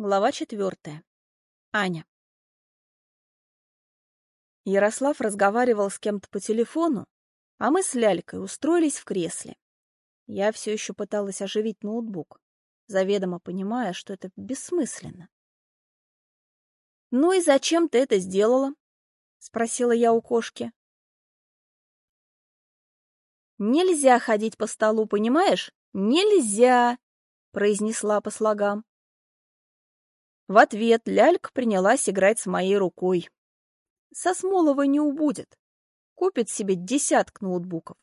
Глава четвертая. Аня. Ярослав разговаривал с кем-то по телефону, а мы с Лялькой устроились в кресле. Я все еще пыталась оживить ноутбук, заведомо понимая, что это бессмысленно. «Ну и зачем ты это сделала?» — спросила я у кошки. «Нельзя ходить по столу, понимаешь? Нельзя!» — произнесла по слогам. В ответ лялька принялась играть с моей рукой. Со Смолова не убудет. Купит себе десяток ноутбуков.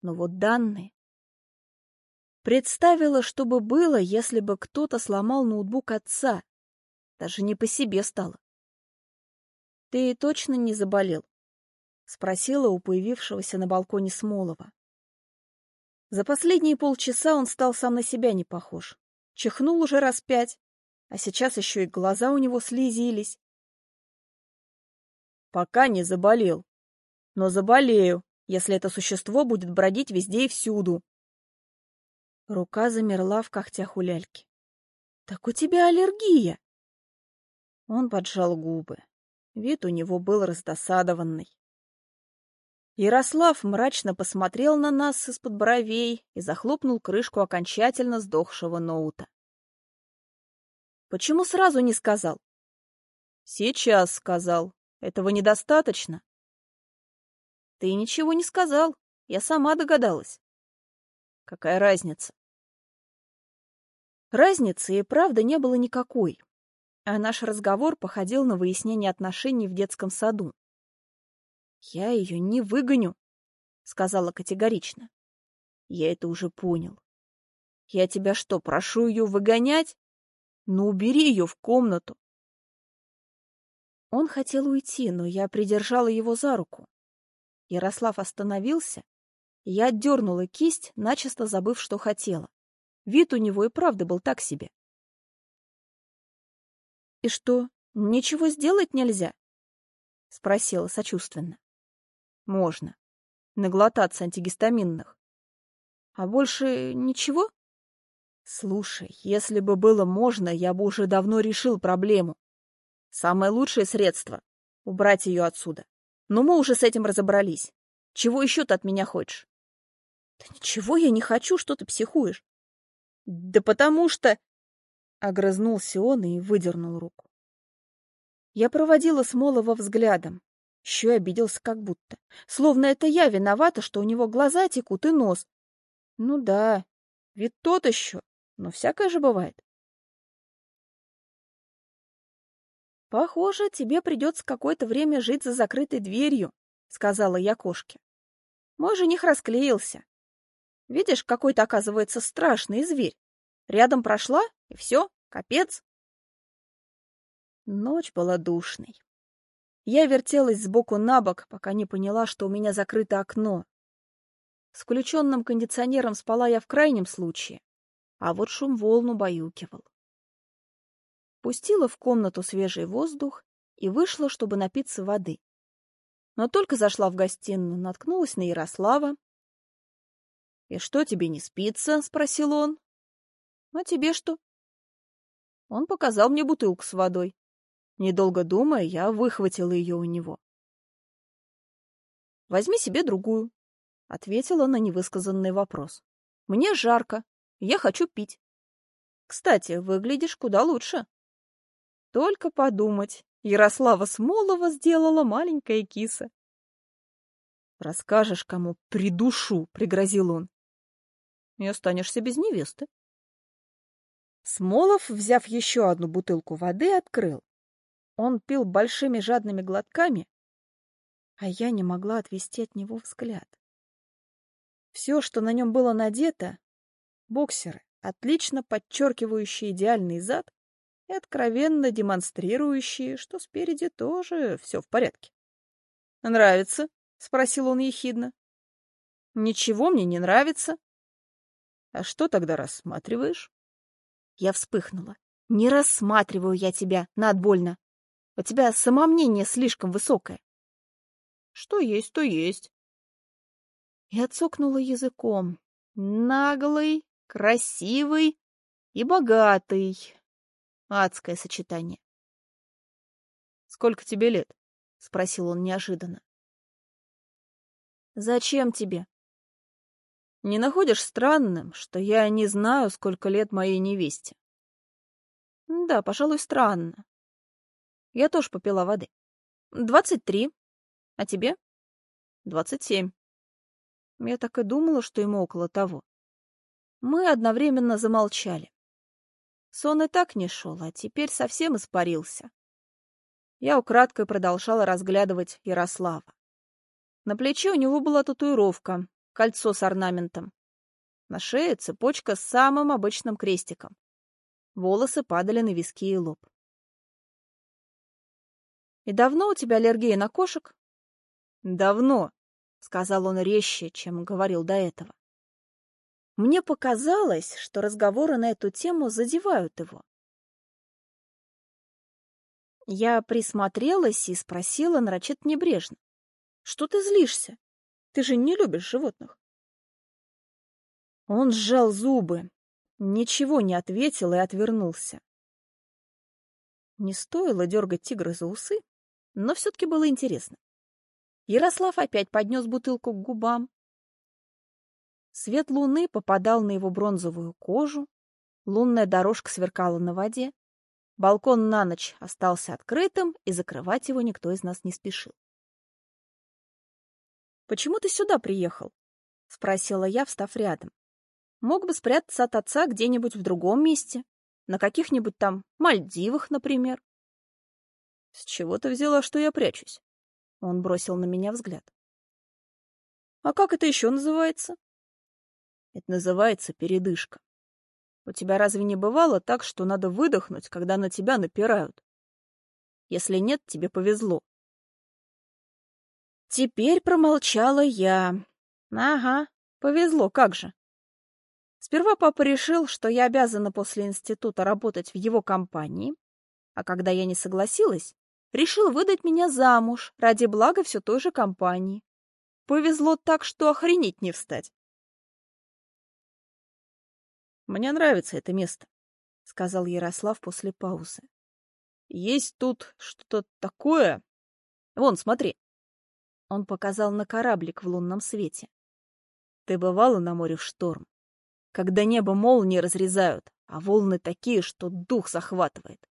Но вот данные... Представила, что бы было, если бы кто-то сломал ноутбук отца. Даже не по себе стало. — Ты точно не заболел? — спросила у появившегося на балконе Смолова. За последние полчаса он стал сам на себя не похож. Чихнул уже раз пять, а сейчас еще и глаза у него слезились. Пока не заболел. Но заболею, если это существо будет бродить везде и всюду. Рука замерла в когтях у ляльки. Так у тебя аллергия. Он поджал губы. Вид у него был раздосадованный. Ярослав мрачно посмотрел на нас из-под бровей и захлопнул крышку окончательно сдохшего ноута. Почему сразу не сказал? Сейчас сказал. Этого недостаточно. Ты ничего не сказал. Я сама догадалась. Какая разница? Разницы и правда не было никакой. А наш разговор походил на выяснение отношений в детском саду. «Я ее не выгоню», — сказала категорично. «Я это уже понял. Я тебя что, прошу ее выгонять? Ну, убери ее в комнату. Он хотел уйти, но я придержала его за руку. Ярослав остановился, я отдернула кисть, начисто забыв, что хотела. Вид у него и правда был так себе. — И что, ничего сделать нельзя? — спросила сочувственно. — Можно. Наглотаться антигистаминных. — А больше ничего? Слушай, если бы было можно, я бы уже давно решил проблему. Самое лучшее средство — убрать ее отсюда. Но мы уже с этим разобрались. Чего еще ты от меня хочешь? Да ничего я не хочу, что ты психуешь. Да потому что... Огрызнулся он и выдернул руку. Я проводила Смолова взглядом. Еще и обиделся как будто. Словно это я виновата, что у него глаза текут и нос. Ну да, ведь тот еще но всякое же бывает. «Похоже, тебе придется какое-то время жить за закрытой дверью», — сказала я кошке. «Мой жених расклеился. Видишь, какой-то, оказывается, страшный зверь. Рядом прошла, и все, капец». Ночь была душной. Я вертелась сбоку на бок, пока не поняла, что у меня закрыто окно. С включенным кондиционером спала я в крайнем случае, а вот шум волн убаюкивал. Пустила в комнату свежий воздух и вышла, чтобы напиться воды. Но только зашла в гостиную, наткнулась на Ярослава. — И что тебе не спится? — спросил он. — А тебе что? Он показал мне бутылку с водой. Недолго думая, я выхватила ее у него. — Возьми себе другую, — ответила на невысказанный вопрос. — Мне жарко, я хочу пить. Кстати, выглядишь куда лучше. Только подумать, Ярослава Смолова сделала маленькая киса. Расскажешь кому, придушу, пригрозил он. И останешься без невесты. Смолов, взяв еще одну бутылку воды, открыл. Он пил большими жадными глотками, а я не могла отвести от него взгляд. Все, что на нем было надето, боксеры, отлично подчеркивающие идеальный зад и откровенно демонстрирующие, что спереди тоже все в порядке. «Нравится?» — спросил он ехидно. «Ничего мне не нравится». «А что тогда рассматриваешь?» Я вспыхнула. «Не рассматриваю я тебя, надбольно. У тебя самомнение слишком высокое». «Что есть, то есть». Я цокнула языком. Наглый, красивый и богатый. Адское сочетание. «Сколько тебе лет?» — спросил он неожиданно. «Зачем тебе?» «Не находишь странным, что я не знаю, сколько лет моей невесте?» «Да, пожалуй, странно. Я тоже попила воды. Двадцать три. А тебе?» «Двадцать семь». Я так и думала, что ему около того. Мы одновременно замолчали. Сон и так не шел, а теперь совсем испарился. Я украдкой продолжала разглядывать Ярослава. На плече у него была татуировка, кольцо с орнаментом. На шее цепочка с самым обычным крестиком. Волосы падали на виски и лоб. «И давно у тебя аллергия на кошек?» «Давно», — сказал он резче, чем говорил до этого. Мне показалось, что разговоры на эту тему задевают его. Я присмотрелась и спросила нарочит небрежно. «Что ты злишься? Ты же не любишь животных». Он сжал зубы, ничего не ответил и отвернулся. Не стоило дергать тигра за усы, но все-таки было интересно. Ярослав опять поднес бутылку к губам, Свет луны попадал на его бронзовую кожу, лунная дорожка сверкала на воде, балкон на ночь остался открытым, и закрывать его никто из нас не спешил. «Почему ты сюда приехал?» — спросила я, встав рядом. «Мог бы спрятаться от отца где-нибудь в другом месте, на каких-нибудь там Мальдивах, например». «С чего ты взяла, что я прячусь?» Он бросил на меня взгляд. «А как это еще называется?» Это называется передышка. У тебя разве не бывало так, что надо выдохнуть, когда на тебя напирают? Если нет, тебе повезло. Теперь промолчала я. Ага, повезло, как же. Сперва папа решил, что я обязана после института работать в его компании, а когда я не согласилась, решил выдать меня замуж ради блага все той же компании. Повезло так, что охренеть не встать. Мне нравится это место, — сказал Ярослав после паузы. Есть тут что-то такое. Вон, смотри. Он показал на кораблик в лунном свете. Ты бывала на море в шторм? Когда небо молнии разрезают, а волны такие, что дух захватывает.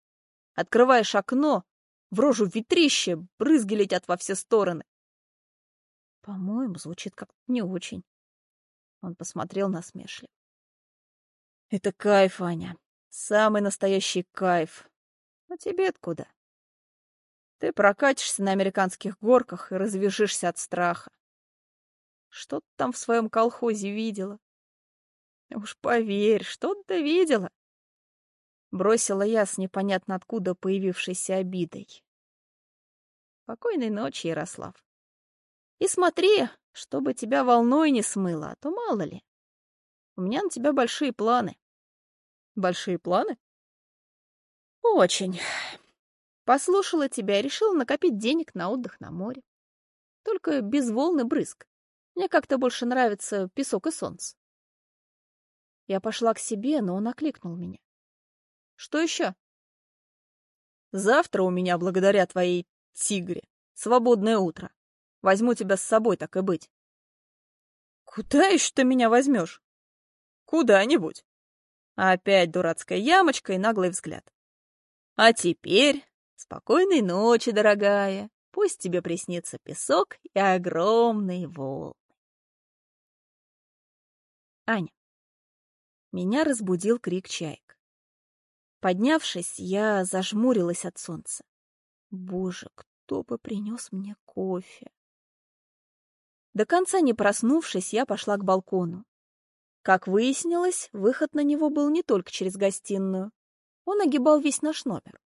Открываешь окно, в рожу ветрище, брызги летят во все стороны. По-моему, звучит как не очень. Он посмотрел насмешливо. Это кайф, Аня. Самый настоящий кайф. А тебе откуда? Ты прокатишься на американских горках и развяжешься от страха. Что ты там в своем колхозе видела? Уж поверь, что ты видела? Бросила я с непонятно откуда появившейся обидой. Спокойной ночи, Ярослав. И смотри, чтобы тебя волной не смыло, а то мало ли. У меня на тебя большие планы. Большие планы? Очень. Послушала тебя и решила накопить денег на отдых на море. Только без волны брызг. Мне как-то больше нравится песок и солнце. Я пошла к себе, но он окликнул меня. Что еще? Завтра у меня, благодаря твоей тигре, свободное утро. Возьму тебя с собой, так и быть. Куда еще ты меня возьмешь? Куда-нибудь. Опять дурацкая ямочка и наглый взгляд. А теперь спокойной ночи, дорогая. Пусть тебе приснится песок и огромные волны. Аня. Меня разбудил крик чаек. Поднявшись, я зажмурилась от солнца. Боже, кто бы принес мне кофе? До конца не проснувшись, я пошла к балкону. Как выяснилось, выход на него был не только через гостиную. Он огибал весь наш номер.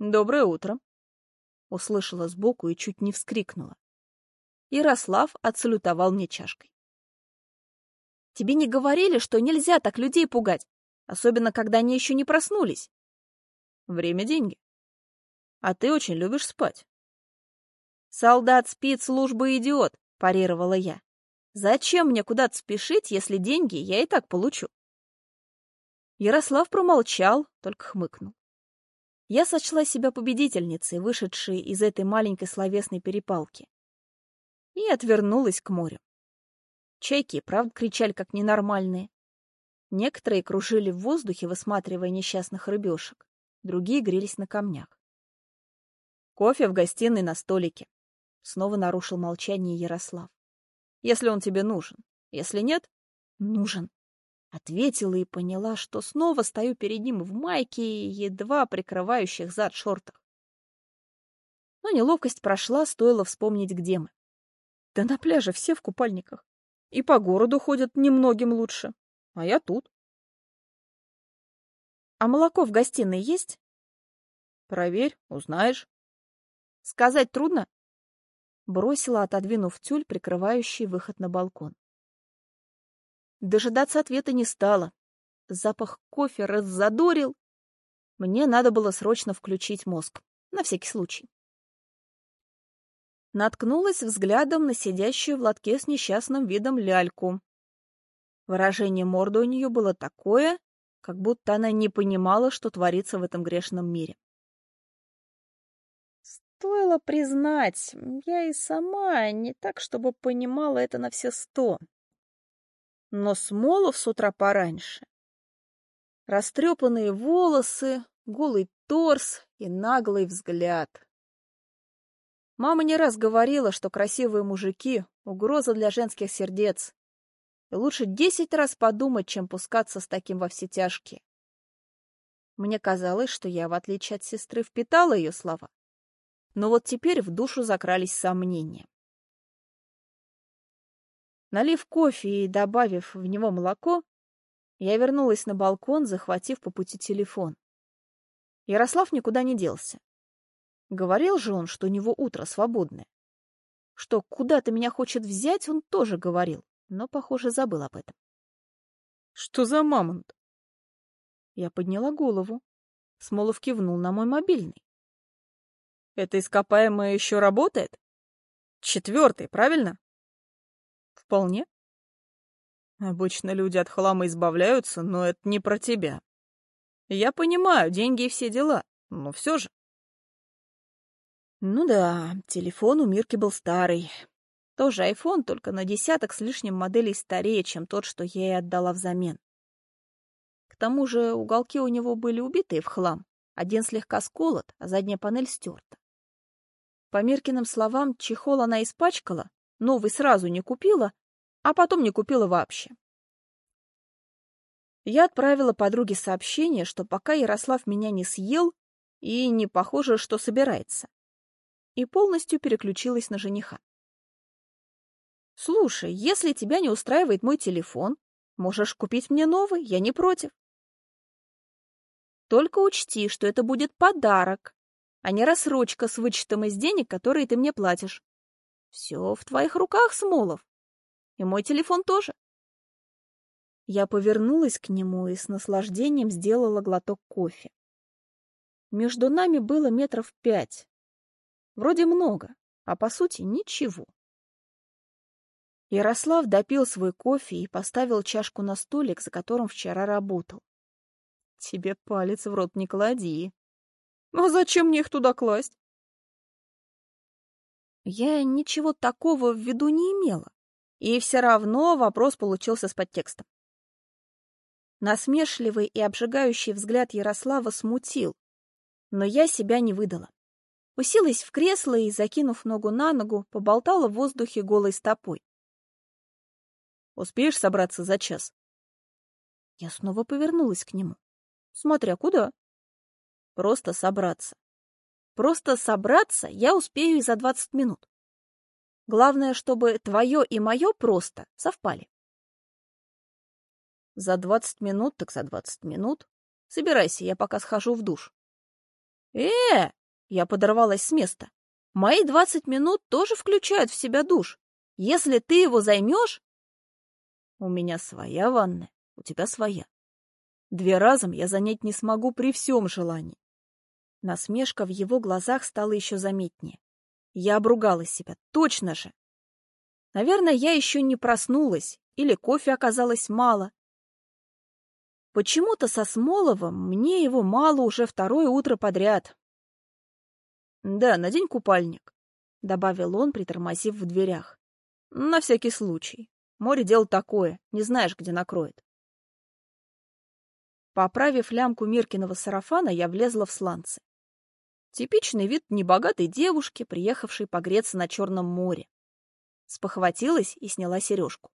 «Доброе утро!» Услышала сбоку и чуть не вскрикнула. Ярослав отсалютовал мне чашкой. «Тебе не говорили, что нельзя так людей пугать, особенно когда они еще не проснулись?» «Время — деньги. А ты очень любишь спать». «Солдат спит, служба идиот», — парировала я. Зачем мне куда-то спешить, если деньги я и так получу? Ярослав промолчал, только хмыкнул. Я сочла себя победительницей, вышедшей из этой маленькой словесной перепалки. И отвернулась к морю. Чайки, правда, кричали как ненормальные. Некоторые кружили в воздухе, высматривая несчастных рыбешек. Другие грелись на камнях. Кофе в гостиной на столике. Снова нарушил молчание Ярослав. Если он тебе нужен. Если нет, нужен. Ответила и поняла, что снова стою перед ним в майке и едва прикрывающих зад шортах. Но неловкость прошла, стоило вспомнить, где мы. Да на пляже все в купальниках. И по городу ходят немногим лучше. А я тут. А молоко в гостиной есть? Проверь, узнаешь. Сказать трудно? Бросила, отодвинув тюль, прикрывающий выход на балкон. Дожидаться ответа не стала. Запах кофе раззадорил. Мне надо было срочно включить мозг. На всякий случай. Наткнулась взглядом на сидящую в лотке с несчастным видом ляльку. Выражение морды у нее было такое, как будто она не понимала, что творится в этом грешном мире. Стоило признать, я и сама не так, чтобы понимала это на все сто. Но Смолов с утра пораньше. Растрепанные волосы, голый торс и наглый взгляд. Мама не раз говорила, что красивые мужики — угроза для женских сердец, и лучше десять раз подумать, чем пускаться с таким во все тяжкие. Мне казалось, что я, в отличие от сестры, впитала ее слова. Но вот теперь в душу закрались сомнения. Налив кофе и добавив в него молоко, я вернулась на балкон, захватив по пути телефон. Ярослав никуда не делся. Говорил же он, что у него утро свободное. Что куда-то меня хочет взять, он тоже говорил но, похоже, забыл об этом. «Что за мамонт?» Я подняла голову. Смолов кивнул на мой мобильный. «Это ископаемое еще работает? Четвертый, правильно?» «Вполне. Обычно люди от хлама избавляются, но это не про тебя. Я понимаю, деньги и все дела, но все же...» Ну да, телефон у Мирки был старый, тоже iPhone, только на десяток с лишним моделей старее, чем тот, что я ей отдала взамен. К тому же уголки у него были убитые в хлам. Один слегка сколот, а задняя панель стерта. По Миркиным словам, чехол она испачкала, новый сразу не купила, а потом не купила вообще. Я отправила подруге сообщение, что пока Ярослав меня не съел и не похоже, что собирается, и полностью переключилась на жениха. Слушай, если тебя не устраивает мой телефон, можешь купить мне новый, я не против. Только учти, что это будет подарок, а не рассрочка с вычетом из денег, которые ты мне платишь. Все в твоих руках, Смолов. И мой телефон тоже. Я повернулась к нему и с наслаждением сделала глоток кофе. Между нами было метров пять. Вроде много, а по сути ничего. Ярослав допил свой кофе и поставил чашку на столик, за которым вчера работал. Тебе палец в рот не клади. А зачем мне их туда класть? Я ничего такого в виду не имела, и все равно вопрос получился с подтекстом. Насмешливый и обжигающий взгляд Ярослава смутил, но я себя не выдала. Уселась в кресло и, закинув ногу на ногу, поболтала в воздухе голой стопой. Успеешь собраться за час?» Я снова повернулась к нему. Смотря куда. Просто собраться. Просто собраться я успею и за двадцать минут. Главное, чтобы твое и мое просто совпали. За двадцать минут, так за двадцать минут. Собирайся, я пока схожу в душ. э Я подорвалась с места. Мои двадцать минут тоже включают в себя душ. Если ты его займешь, у меня своя ванная, у тебя своя. Две разом я занять не смогу при всем желании. Насмешка в его глазах стала еще заметнее. Я обругала себя, точно же. Наверное, я еще не проснулась, или кофе оказалось мало. Почему-то со Смоловым мне его мало уже второе утро подряд. Да, надень купальник, — добавил он, притормозив в дверях. На всякий случай. Море дело такое, не знаешь, где накроет. Поправив лямку Миркиного сарафана, я влезла в сланцы. Типичный вид небогатой девушки, приехавшей погреться на Черном море. Спохватилась и сняла сережку.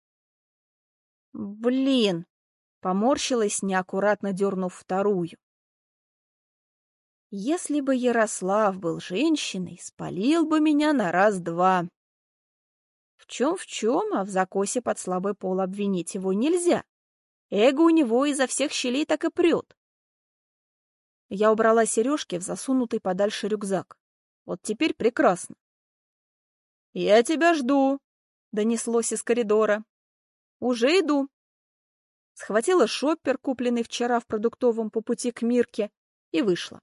Блин! Поморщилась, неаккуратно дернув вторую. Если бы Ярослав был женщиной, спалил бы меня на раз-два. В чем-в чем, а в закосе под слабый пол обвинить его нельзя. Эго у него изо всех щелей так и прет. Я убрала сережки в засунутый подальше рюкзак. Вот теперь прекрасно. «Я тебя жду», — донеслось из коридора. «Уже иду». Схватила шоппер, купленный вчера в продуктовом по пути к Мирке, и вышла.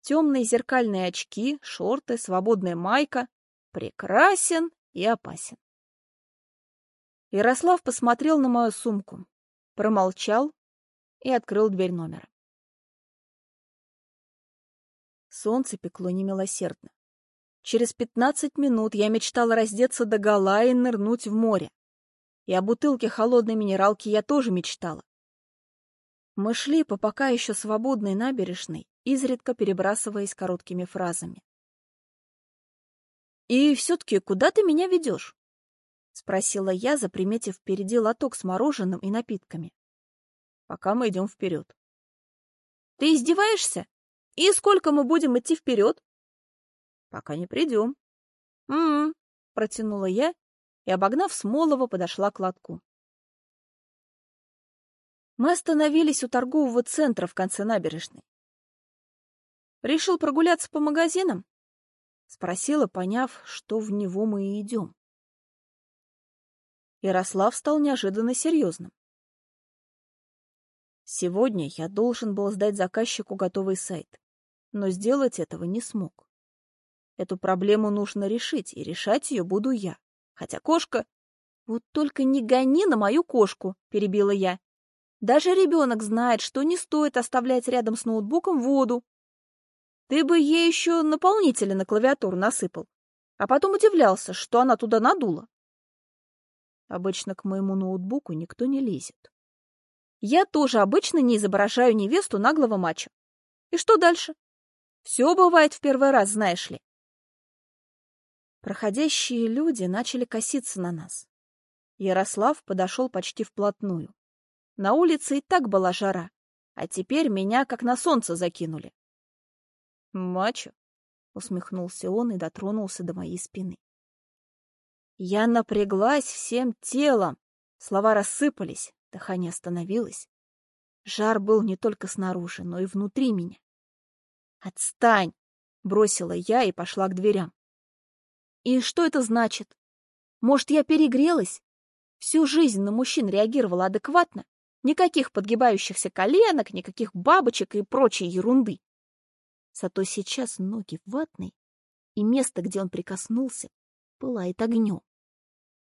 Темные зеркальные очки, шорты, свободная майка. Прекрасен и опасен. Ярослав посмотрел на мою сумку, промолчал и открыл дверь номера. Солнце пекло немилосердно. Через пятнадцать минут я мечтала раздеться догола и нырнуть в море. И о бутылке холодной минералки я тоже мечтала. Мы шли по пока еще свободной набережной, изредка перебрасываясь короткими фразами. «И все-таки куда ты меня ведешь?» — спросила я, заприметив впереди лоток с мороженым и напитками. «Пока мы идем вперед». «Ты издеваешься? И сколько мы будем идти вперед?» «Пока не придем». «М-м-м», протянула я и, обогнав Смолова, подошла к лотку. Мы остановились у торгового центра в конце набережной. «Решил прогуляться по магазинам?» — спросила, поняв, что в него мы и идем. Ярослав стал неожиданно серьезным. Сегодня я должен был сдать заказчику готовый сайт, но сделать этого не смог. Эту проблему нужно решить, и решать ее буду я. Хотя кошка... Вот только не гони на мою кошку, перебила я. Даже ребенок знает, что не стоит оставлять рядом с ноутбуком воду. Ты бы ей еще наполнителя на клавиатуру насыпал, а потом удивлялся, что она туда надула. Обычно к моему ноутбуку никто не лезет. Я тоже обычно не изображаю невесту наглого мачо. И что дальше? Все бывает в первый раз, знаешь ли. Проходящие люди начали коситься на нас. Ярослав подошел почти вплотную. На улице и так была жара, а теперь меня как на солнце закинули. «Мачо», — усмехнулся он и дотронулся до моей спины. Я напряглась всем телом. Слова рассыпались, дыхание остановилось. Жар был не только снаружи, но и внутри меня. «Отстань!» — бросила я и пошла к дверям. «И что это значит? Может, я перегрелась? Всю жизнь на мужчин реагировала адекватно? Никаких подгибающихся коленок, никаких бабочек и прочей ерунды. Зато сейчас ноги ватные, и место, где он прикоснулся, пылает огнем.